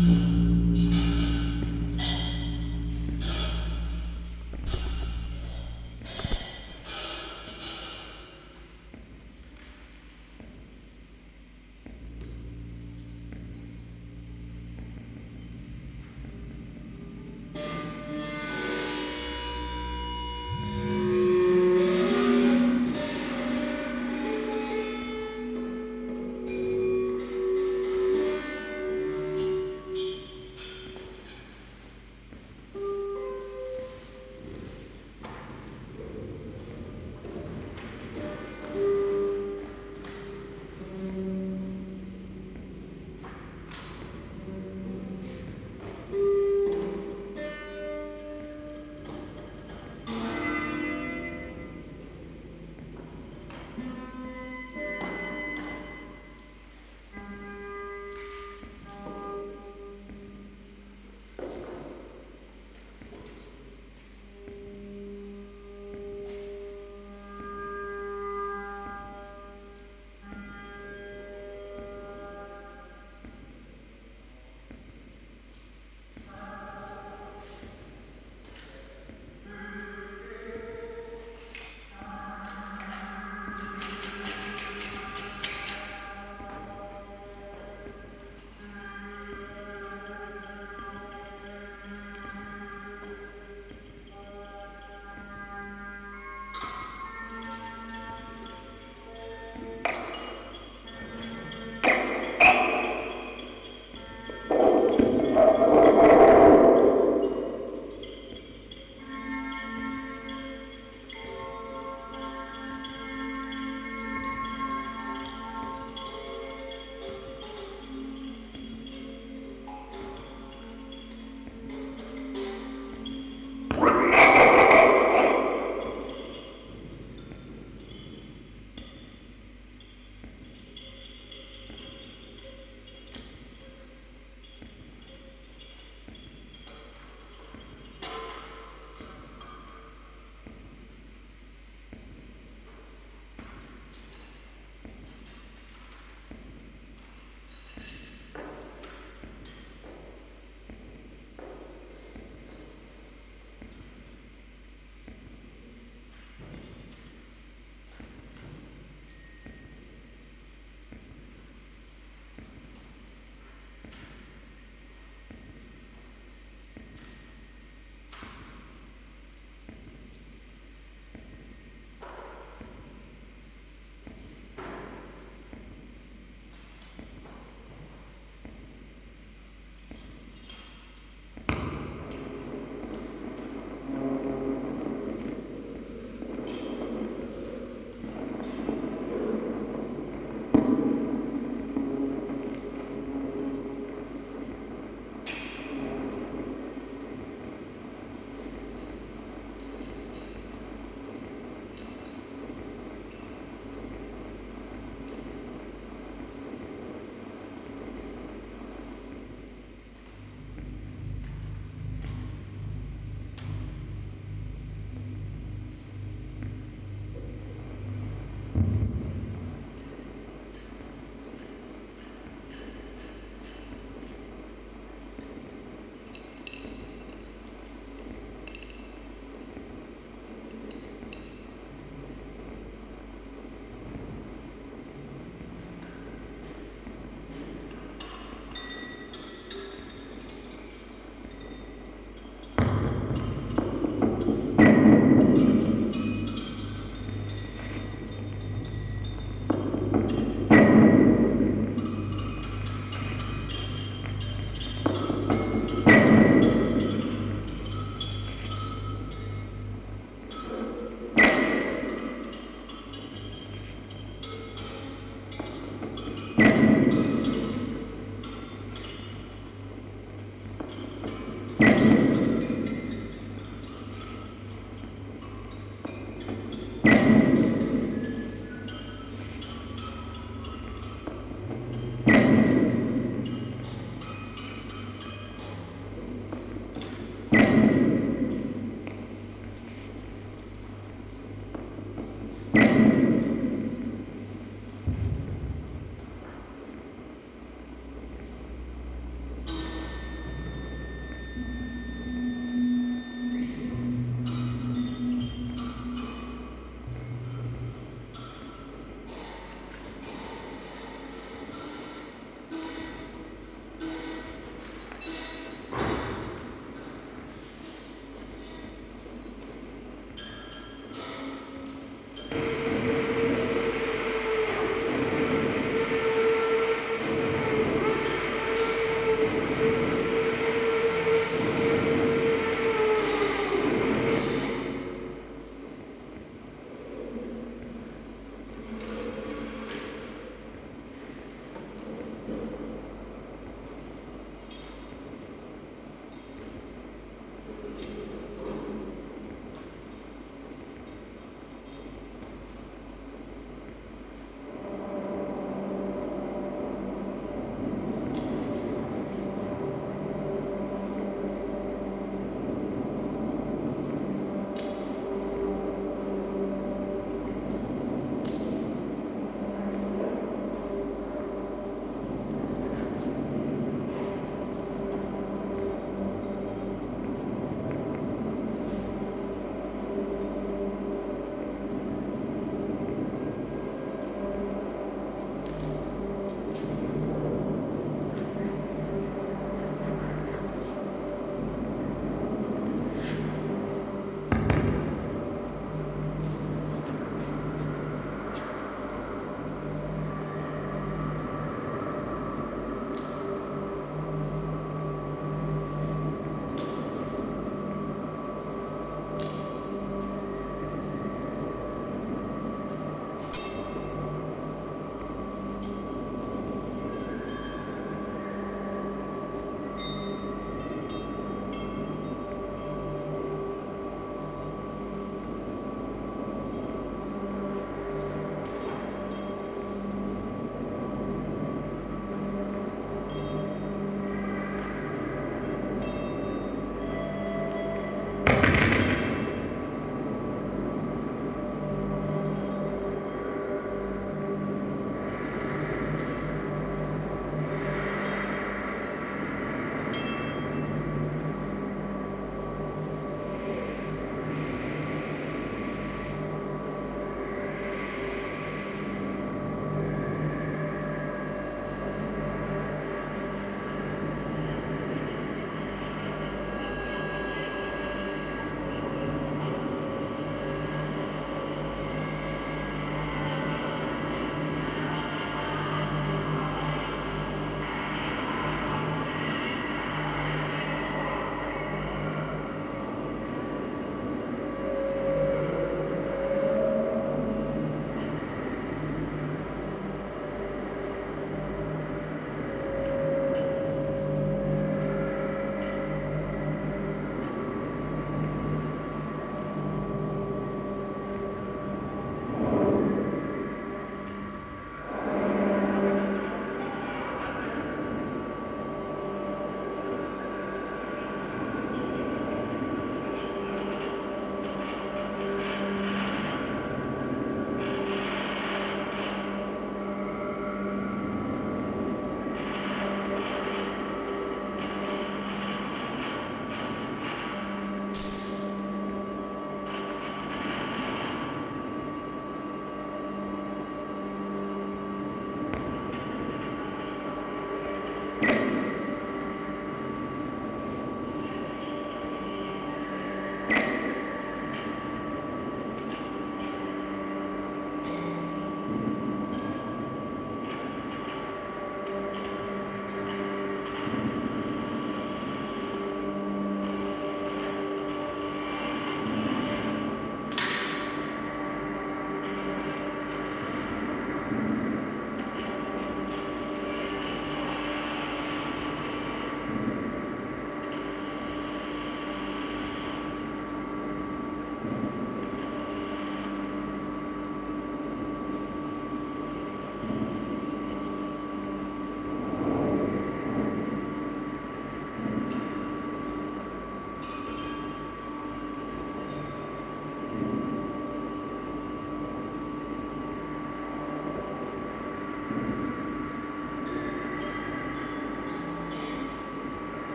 Mm-hmm.